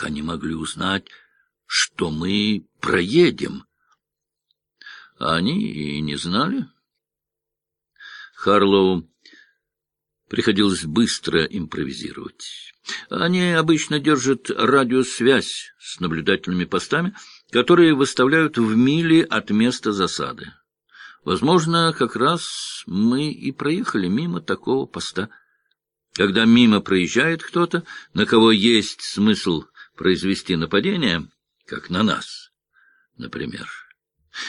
как они могли узнать, что мы проедем? Они и не знали. Харлоу приходилось быстро импровизировать. Они обычно держат радиосвязь с наблюдательными постами, которые выставляют в миле от места засады. Возможно, как раз мы и проехали мимо такого поста. Когда мимо проезжает кто-то, на кого есть смысл произвести нападение, как на нас, например,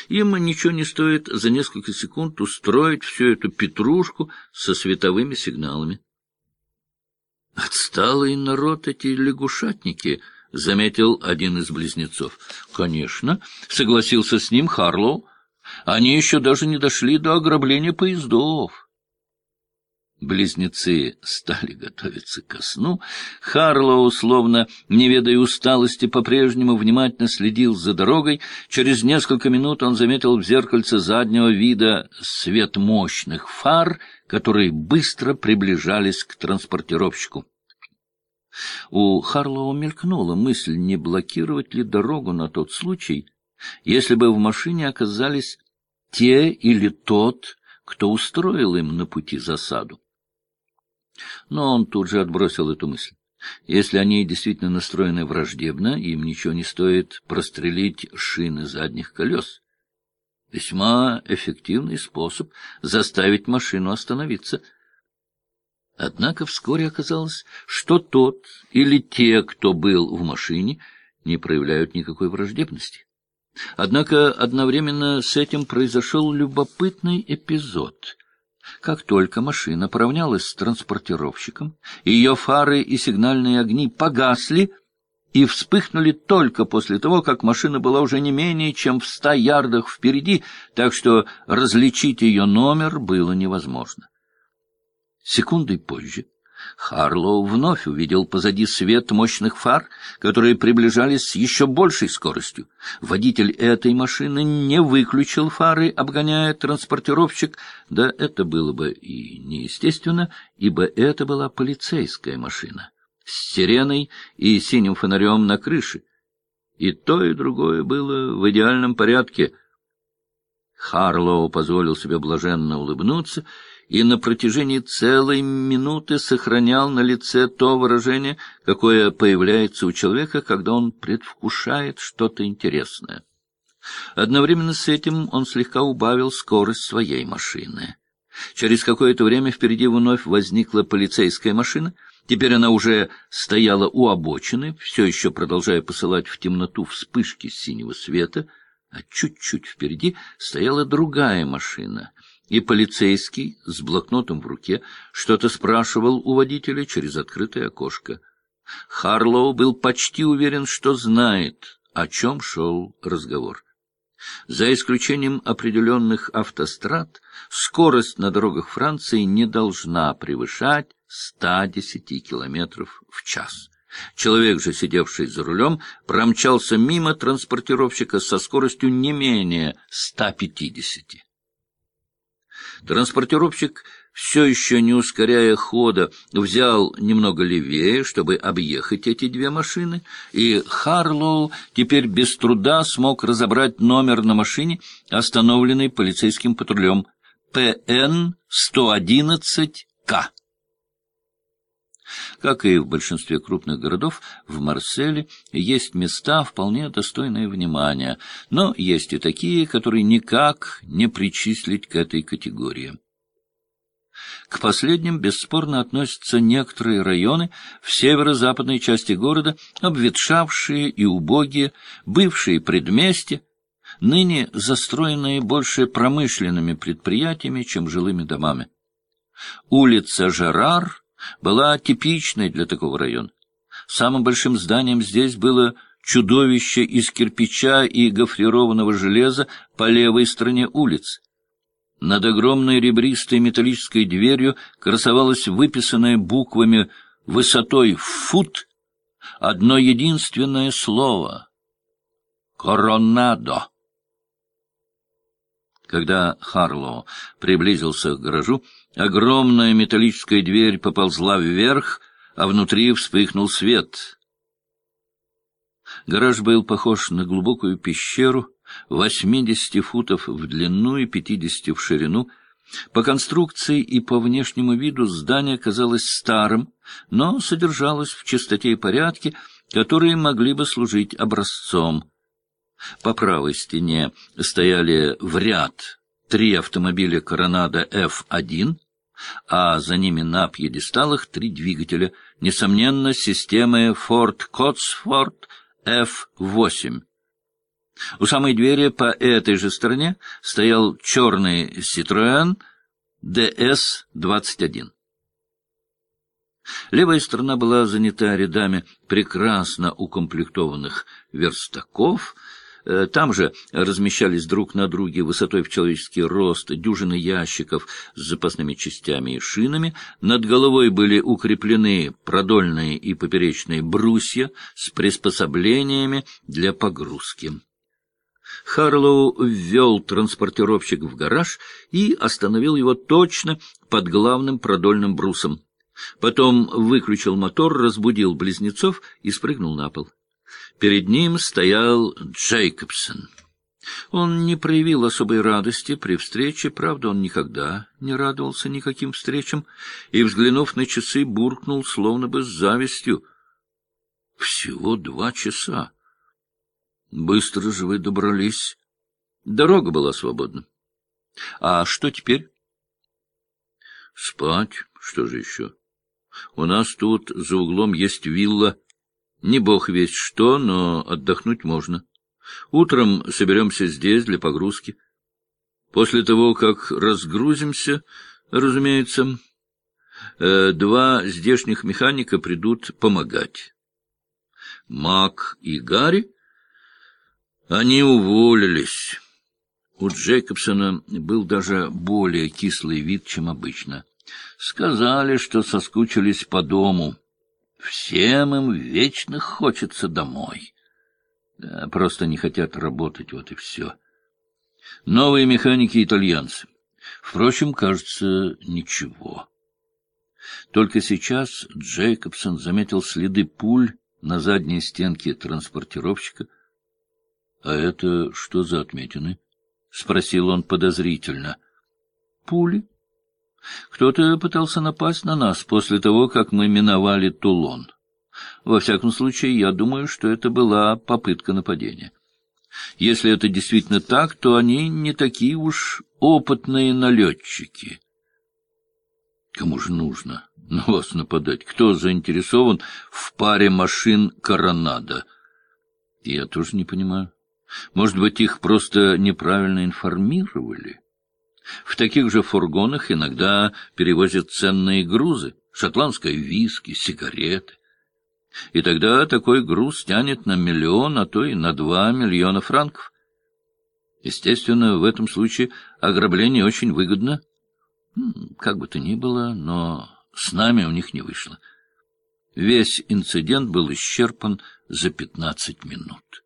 им ничего не стоит за несколько секунд устроить всю эту петрушку со световыми сигналами. Отсталый народ эти лягушатники —— заметил один из близнецов. — Конечно, — согласился с ним Харлоу. — Они еще даже не дошли до ограбления поездов. Близнецы стали готовиться ко сну. Харлоу, словно не ведая усталости, по-прежнему внимательно следил за дорогой. Через несколько минут он заметил в зеркальце заднего вида свет мощных фар, которые быстро приближались к транспортировщику. У Харлоу мелькнула мысль, не блокировать ли дорогу на тот случай, если бы в машине оказались те или тот, кто устроил им на пути засаду. Но он тут же отбросил эту мысль. Если они действительно настроены враждебно, им ничего не стоит прострелить шины задних колес. Весьма эффективный способ заставить машину остановиться — Однако вскоре оказалось, что тот или те, кто был в машине, не проявляют никакой враждебности. Однако одновременно с этим произошел любопытный эпизод. Как только машина поравнялась с транспортировщиком, ее фары и сигнальные огни погасли и вспыхнули только после того, как машина была уже не менее чем в ста ярдах впереди, так что различить ее номер было невозможно. Секундой позже Харлоу вновь увидел позади свет мощных фар, которые приближались с еще большей скоростью. Водитель этой машины не выключил фары, обгоняя транспортировщик, да это было бы и неестественно, ибо это была полицейская машина с сиреной и синим фонарем на крыше. И то, и другое было в идеальном порядке. Харлоу позволил себе блаженно улыбнуться — и на протяжении целой минуты сохранял на лице то выражение, какое появляется у человека, когда он предвкушает что-то интересное. Одновременно с этим он слегка убавил скорость своей машины. Через какое-то время впереди вновь возникла полицейская машина. Теперь она уже стояла у обочины, все еще продолжая посылать в темноту вспышки синего света, а чуть-чуть впереди стояла другая машина — и полицейский с блокнотом в руке что-то спрашивал у водителя через открытое окошко. Харлоу был почти уверен, что знает, о чем шел разговор. За исключением определенных автострад, скорость на дорогах Франции не должна превышать 110 километров в час. Человек же, сидевший за рулем, промчался мимо транспортировщика со скоростью не менее 150. Транспортировщик, все еще не ускоряя хода, взял немного левее, чтобы объехать эти две машины, и Харлоу теперь без труда смог разобрать номер на машине, остановленной полицейским патрулем ПН-111К. Как и в большинстве крупных городов, в Марселе есть места, вполне достойные внимания, но есть и такие, которые никак не причислить к этой категории. К последним бесспорно относятся некоторые районы в северо-западной части города, обветшавшие и убогие, бывшие предместья, ныне застроенные больше промышленными предприятиями, чем жилыми домами. Улица Жерар была типичной для такого района. Самым большим зданием здесь было чудовище из кирпича и гофрированного железа по левой стороне улицы. Над огромной ребристой металлической дверью красовалось выписанное буквами высотой фут одно единственное слово — «Коронадо». Когда Харлоу приблизился к гаражу, огромная металлическая дверь поползла вверх, а внутри вспыхнул свет. Гараж был похож на глубокую пещеру, 80 футов в длину и 50 в ширину. По конструкции и по внешнему виду здание казалось старым, но содержалось в чистоте и порядке, которые могли бы служить образцом. По правой стене стояли в ряд три автомобиля «Коронада F1», а за ними на пьедесталах три двигателя, несомненно, системы Ford Cotsworth F8. У самой двери по этой же стороне стоял черный Citroën DS-21. Левая сторона была занята рядами прекрасно укомплектованных верстаков — там же размещались друг на друге высотой в человеческий рост дюжины ящиков с запасными частями и шинами. Над головой были укреплены продольные и поперечные брусья с приспособлениями для погрузки. Харлоу ввел транспортировщик в гараж и остановил его точно под главным продольным брусом. Потом выключил мотор, разбудил близнецов и спрыгнул на пол. Перед ним стоял Джейкобсон. Он не проявил особой радости при встрече, правда, он никогда не радовался никаким встречам, и, взглянув на часы, буркнул, словно бы с завистью. — Всего два часа. Быстро же вы добрались. Дорога была свободна. А что теперь? — Спать. Что же еще? У нас тут за углом есть вилла не бог весть что, но отдохнуть можно. Утром соберемся здесь для погрузки. После того, как разгрузимся, разумеется, э, два здешних механика придут помогать. Мак и Гарри, они уволились. У Джейкобсона был даже более кислый вид, чем обычно. Сказали, что соскучились по дому. Всем им вечно хочется домой. Просто не хотят работать, вот и все. Новые механики итальянцы. Впрочем, кажется, ничего. Только сейчас Джейкобсон заметил следы пуль на задней стенке транспортировщика. — А это что за отметины? — спросил он подозрительно. — Пули, кто-то пытался напасть на нас после того, как мы миновали Тулон. Во всяком случае, я думаю, что это была попытка нападения. Если это действительно так, то они не такие уж опытные налетчики. Кому же нужно на вас нападать? Кто заинтересован в паре машин «Коронада»? Я тоже не понимаю. Может быть, их просто неправильно информировали? В таких же фургонах иногда перевозят ценные грузы, шотландское виски, сигареты. И тогда такой груз тянет на миллион, а то и на два миллиона франков. Естественно, в этом случае ограбление очень выгодно. Как бы то ни было, но с нами у них не вышло. Весь инцидент был исчерпан за пятнадцать минут.